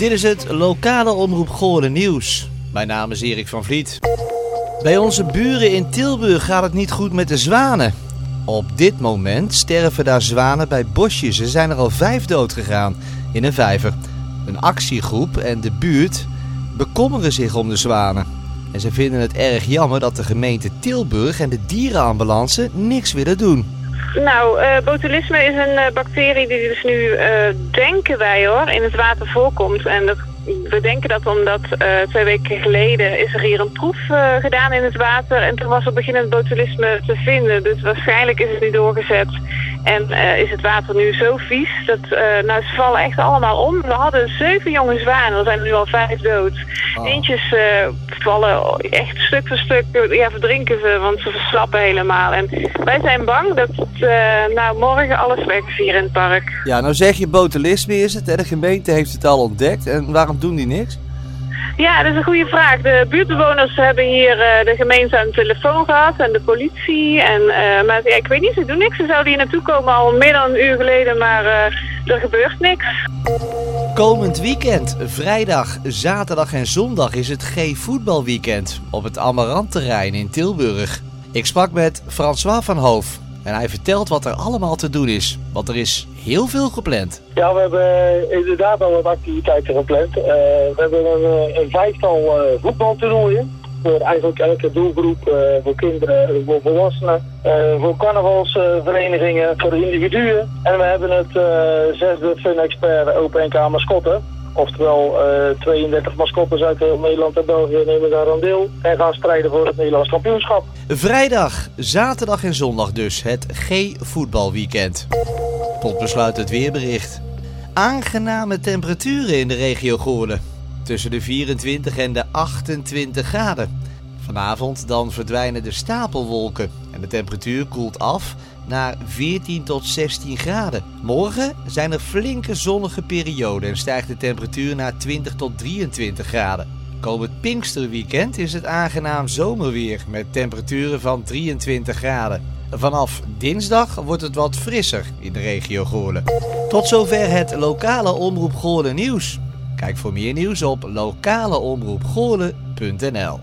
Dit is het lokale Omroep Goorlen nieuws. Mijn naam is Erik van Vliet. Bij onze buren in Tilburg gaat het niet goed met de zwanen. Op dit moment sterven daar zwanen bij bosjes. Er zijn er al vijf dood gegaan in een vijver. Een actiegroep en de buurt bekommeren zich om de zwanen. En ze vinden het erg jammer dat de gemeente Tilburg en de dierenambulance niks willen doen. Nou, uh, botulisme is een uh, bacterie die dus nu, uh, denken wij hoor, in het water voorkomt. En dat, we denken dat omdat twee weken geleden is er hier een proef gedaan in het water. En toen was er beginnend botulisme te vinden. Dus waarschijnlijk is het nu doorgezet. En uh, is het water nu zo vies dat nou, ze vallen echt allemaal om. We hadden zeven jonge zwanen, er zijn er nu al vijf dood. Oh. Eentjes vallen echt stuk voor stuk, ja, verdrinken ze, want ze verslappen helemaal. En wij zijn bang dat het nou, morgen alles weg is hier in het park. Ja, nou zeg je botulisme is het, hè? de gemeente heeft het al ontdekt. En waarom doen die niks? Ja, dat is een goede vraag. De buurtbewoners hebben hier uh, de gemeente aan de telefoon gehad en de politie. En, uh, maar ja, ik weet niet, ze doen niks. Ze zouden hier naartoe komen al meer dan een uur geleden, maar uh, er gebeurt niks. Komend weekend, vrijdag, zaterdag en zondag, is het G-voetbalweekend op het Amarantterrein in Tilburg. Ik sprak met François van Hoof, en hij vertelt wat er allemaal te doen is. Want er is heel veel gepland. Ja, we hebben inderdaad al wat activiteiten gepland. Uh, we hebben een, een vijftal uh, voetbaltoernooien. Voor eigenlijk elke doelgroep, voor kinderen, voor volwassenen, voor carnavalsverenigingen, voor individuen. En we hebben het zesde Fun Expert Open NK. Oftewel uh, 32 mascottes uit heel Nederland en België nemen daar aan deel en gaan strijden voor het Nederlands kampioenschap. Vrijdag, zaterdag en zondag dus het G-voetbalweekend. Tot besluit het weerbericht. Aangename temperaturen in de regio Goorlen. Tussen de 24 en de 28 graden. Vanavond dan verdwijnen de stapelwolken en de temperatuur koelt af naar 14 tot 16 graden. Morgen zijn er flinke zonnige perioden en stijgt de temperatuur naar 20 tot 23 graden. Komend Pinksterweekend is het aangenaam zomerweer met temperaturen van 23 graden. Vanaf dinsdag wordt het wat frisser in de regio Goorlen. Tot zover het lokale Omroep Goorlen nieuws. Kijk voor meer nieuws op lokaleomroepgoorlen.nl